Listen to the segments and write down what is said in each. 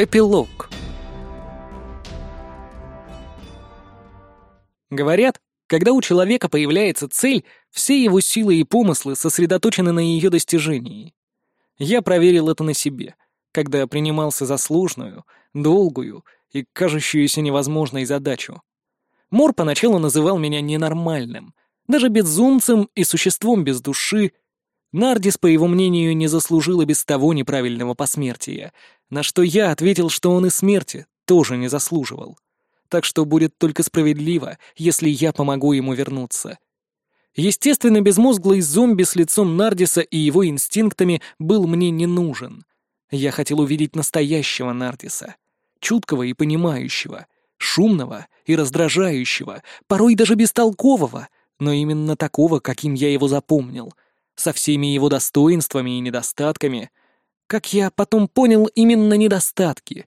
Эпилог Говорят, когда у человека появляется цель, все его силы и помыслы сосредоточены на ее достижении. Я проверил это на себе, когда принимался за сложную, долгую и кажущуюся невозможной задачу. Мор поначалу называл меня ненормальным, даже безумцем и существом без души. Нардис, по его мнению, не заслужил и без того неправильного посмертия, на что я ответил, что он и смерти тоже не заслуживал так что будет только справедливо, если я помогу ему вернуться. Естественно, безмозглый зомби с лицом Нардиса и его инстинктами был мне не нужен. Я хотел увидеть настоящего Нардиса, чуткого и понимающего, шумного и раздражающего, порой даже бестолкового, но именно такого, каким я его запомнил, со всеми его достоинствами и недостатками. Как я потом понял, именно недостатки,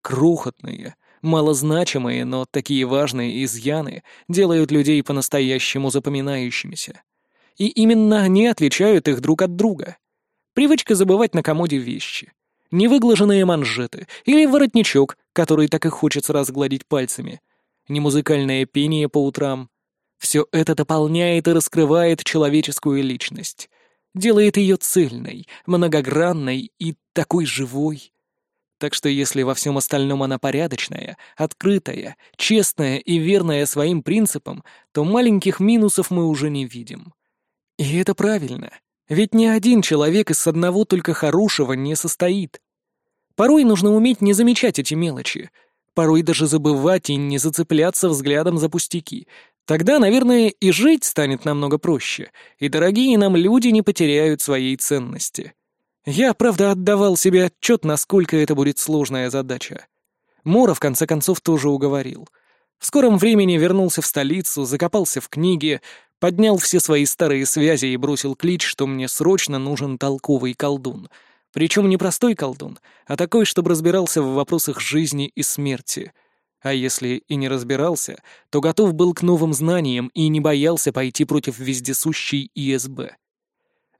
крохотные, Малозначимые, но такие важные изъяны делают людей по-настоящему запоминающимися. И именно они отличают их друг от друга. Привычка забывать на комоде вещи. Невыглаженные манжеты или воротничок, который так и хочется разгладить пальцами. Немузыкальное пение по утрам. Все это дополняет и раскрывает человеческую личность. Делает ее цельной, многогранной и такой живой. Так что если во всем остальном она порядочная, открытая, честная и верная своим принципам, то маленьких минусов мы уже не видим. И это правильно, ведь ни один человек из одного только хорошего не состоит. Порой нужно уметь не замечать эти мелочи, порой даже забывать и не зацепляться взглядом за пустяки. Тогда, наверное, и жить станет намного проще, и дорогие нам люди не потеряют своей ценности. Я, правда, отдавал себе отчет, насколько это будет сложная задача. Мора, в конце концов, тоже уговорил. В скором времени вернулся в столицу, закопался в книге, поднял все свои старые связи и бросил клич, что мне срочно нужен толковый колдун. Причем не простой колдун, а такой, чтобы разбирался в вопросах жизни и смерти. А если и не разбирался, то готов был к новым знаниям и не боялся пойти против вездесущей ИСБ.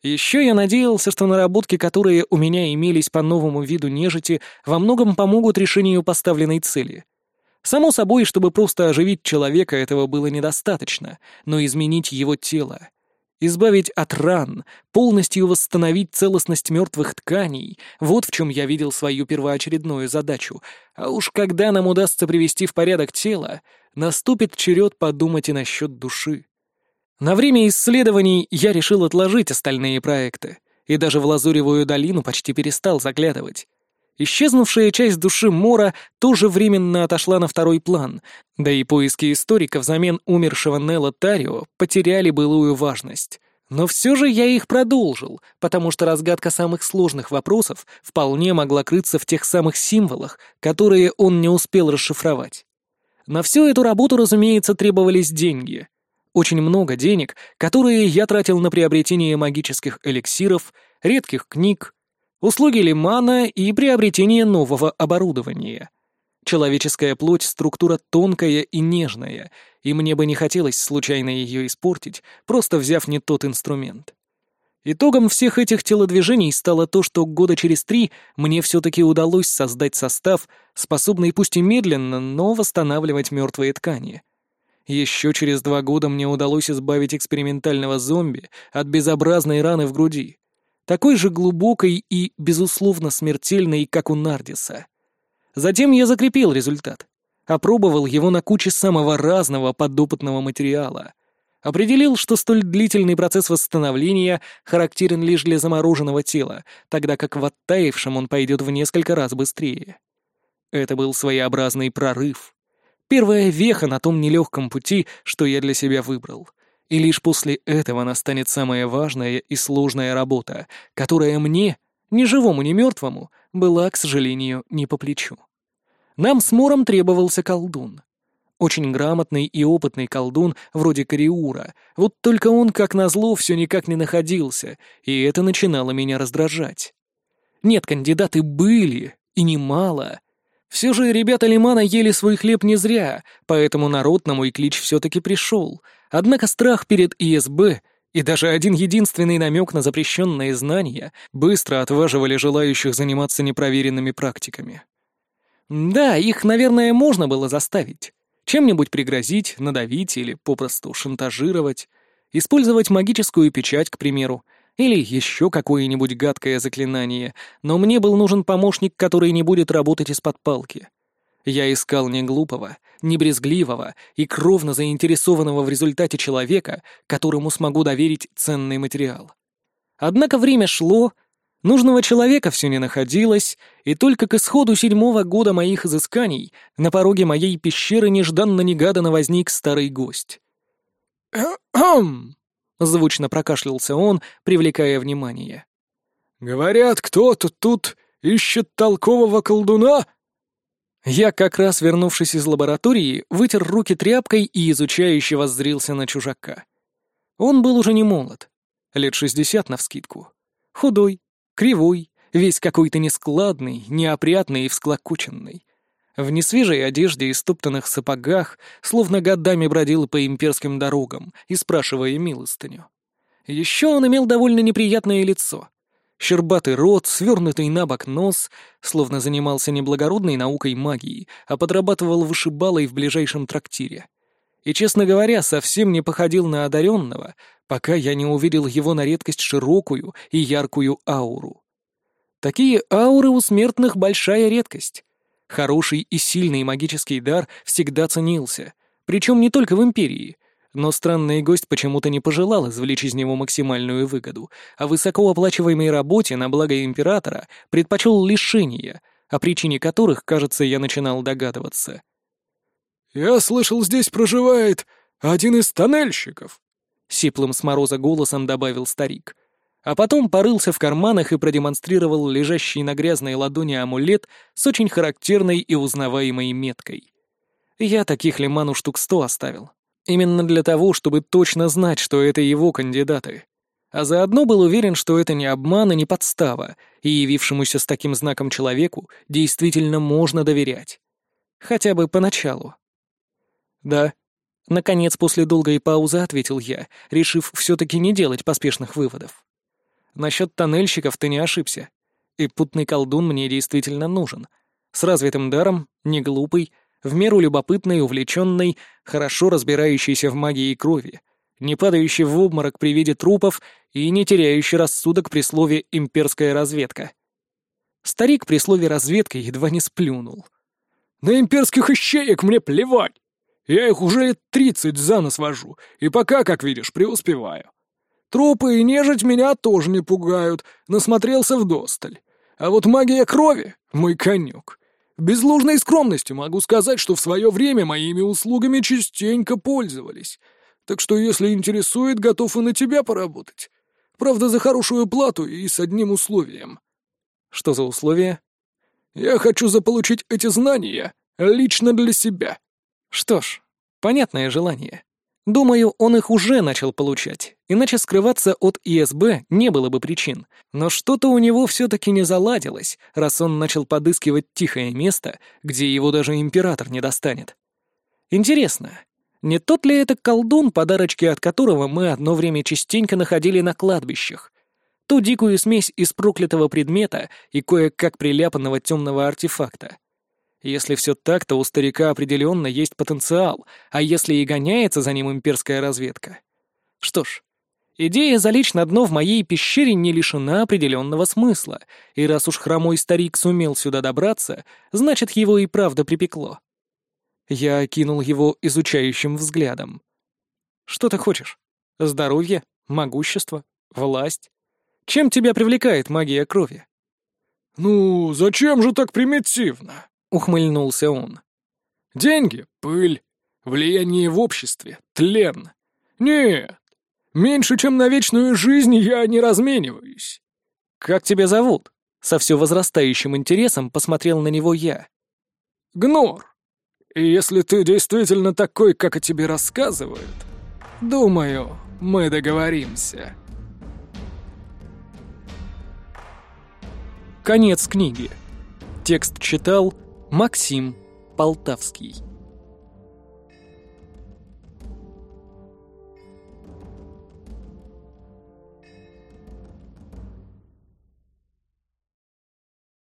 Еще я надеялся, что наработки, которые у меня имелись по новому виду нежити, во многом помогут решению поставленной цели. Само собой, чтобы просто оживить человека, этого было недостаточно, но изменить его тело. Избавить от ран, полностью восстановить целостность мертвых тканей — вот в чем я видел свою первоочередную задачу. А уж когда нам удастся привести в порядок тело, наступит черед подумать и насчет души. На время исследований я решил отложить остальные проекты, и даже в Лазуревую долину почти перестал заглядывать. Исчезнувшая часть души Мора тоже временно отошла на второй план, да и поиски историка взамен умершего Нелла Тарио потеряли былую важность. Но все же я их продолжил, потому что разгадка самых сложных вопросов вполне могла крыться в тех самых символах, которые он не успел расшифровать. На всю эту работу, разумеется, требовались деньги — очень много денег, которые я тратил на приобретение магических эликсиров, редких книг, услуги лимана и приобретение нового оборудования. Человеческая плоть — структура тонкая и нежная, и мне бы не хотелось случайно ее испортить, просто взяв не тот инструмент. Итогом всех этих телодвижений стало то, что года через три мне все-таки удалось создать состав, способный пусть и медленно, но восстанавливать мертвые ткани — еще через два года мне удалось избавить экспериментального зомби от безобразной раны в груди, такой же глубокой и, безусловно, смертельной, как у Нардиса. Затем я закрепил результат, опробовал его на куче самого разного подопытного материала, определил, что столь длительный процесс восстановления характерен лишь для замороженного тела, тогда как в оттаившем он пойдет в несколько раз быстрее. Это был своеобразный прорыв. Первая веха на том нелегком пути, что я для себя выбрал. И лишь после этого настанет самая важная и сложная работа, которая мне, ни живому, ни мертвому, была, к сожалению, не по плечу. Нам с Мором требовался колдун. Очень грамотный и опытный колдун, вроде Кариура, вот только он, как назло, все никак не находился, и это начинало меня раздражать. Нет, кандидаты были, и немало, все же ребята Лимана ели свой хлеб не зря, поэтому народ на мой клич все-таки пришел. Однако страх перед ИСБ и даже один единственный намек на запрещенные знания быстро отваживали желающих заниматься непроверенными практиками. Да, их, наверное, можно было заставить. Чем-нибудь пригрозить, надавить или попросту шантажировать. Использовать магическую печать, к примеру, или еще какое-нибудь гадкое заклинание, но мне был нужен помощник, который не будет работать из-под палки. Я искал не глупого, не брезгливого и кровно заинтересованного в результате человека, которому смогу доверить ценный материал. Однако время шло, нужного человека все не находилось, и только к исходу седьмого года моих изысканий на пороге моей пещеры нежданно-негаданно возник старый гость. «Кхм!» — звучно прокашлялся он, привлекая внимание. «Говорят, кто-то тут ищет толкового колдуна?» Я, как раз вернувшись из лаборатории, вытер руки тряпкой и изучающе воззрился на чужака. Он был уже не молод, лет шестьдесят навскидку. Худой, кривой, весь какой-то нескладный, неопрятный и всклокоченный. В несвежей одежде и стоптанных сапогах, словно годами бродил по имперским дорогам и спрашивая милостыню. Еще он имел довольно неприятное лицо. Щербатый рот, свернутый на бок нос, словно занимался не благородной наукой магии, а подрабатывал вышибалой в ближайшем трактире. И, честно говоря, совсем не походил на одаренного, пока я не увидел его на редкость широкую и яркую ауру. Такие ауры у смертных большая редкость. Хороший и сильный магический дар всегда ценился, причем не только в Империи, но странный гость почему-то не пожелал извлечь из него максимальную выгоду, а высокооплачиваемой работе на благо Императора предпочел лишения, о причине которых, кажется, я начинал догадываться. «Я слышал, здесь проживает один из тоннельщиков», — сиплым с мороза голосом добавил старик а потом порылся в карманах и продемонстрировал лежащий на грязной ладони амулет с очень характерной и узнаваемой меткой. Я таких Лиману штук сто оставил. Именно для того, чтобы точно знать, что это его кандидаты. А заодно был уверен, что это не обман и не подстава, и явившемуся с таким знаком человеку действительно можно доверять. Хотя бы поначалу. «Да», Наконец, после долгой паузы ответил я, решив все-таки не делать поспешных выводов. Насчет тоннельщиков ты не ошибся. И путный колдун мне действительно нужен. С развитым даром, не глупый, в меру любопытный, увлеченный, хорошо разбирающийся в магии крови, не падающий в обморок при виде трупов и не теряющий рассудок при слове «имперская разведка». Старик при слове «разведка» едва не сплюнул. «На имперских ищеек мне плевать! Я их уже лет тридцать за нос вожу, и пока, как видишь, преуспеваю. Трупы и нежить меня тоже не пугают, насмотрелся в досталь. А вот магия крови — мой конек. Без ложной скромности могу сказать, что в свое время моими услугами частенько пользовались. Так что, если интересует, готов и на тебя поработать. Правда, за хорошую плату и с одним условием. Что за условие? Я хочу заполучить эти знания лично для себя. Что ж, понятное желание. Думаю, он их уже начал получать, иначе скрываться от ИСБ не было бы причин. Но что-то у него все-таки не заладилось, раз он начал подыскивать тихое место, где его даже император не достанет. Интересно, не тот ли это колдун, подарочки от которого мы одно время частенько находили на кладбищах? Ту дикую смесь из проклятого предмета и кое-как приляпанного темного артефакта. Если все так, то у старика определенно есть потенциал, а если и гоняется за ним имперская разведка? Что ж, идея залечь на дно в моей пещере не лишена определенного смысла, и раз уж хромой старик сумел сюда добраться, значит, его и правда припекло. Я окинул его изучающим взглядом. «Что ты хочешь? Здоровье? Могущество? Власть? Чем тебя привлекает магия крови?» «Ну, зачем же так примитивно?» Ухмыльнулся он. «Деньги — пыль, влияние в обществе — тлен. Нет, меньше, чем на вечную жизнь я не размениваюсь». «Как тебя зовут?» Со все возрастающим интересом посмотрел на него я. «Гнор. Если ты действительно такой, как о тебе рассказывают, думаю, мы договоримся». Конец книги. Текст читал Максим Полтавский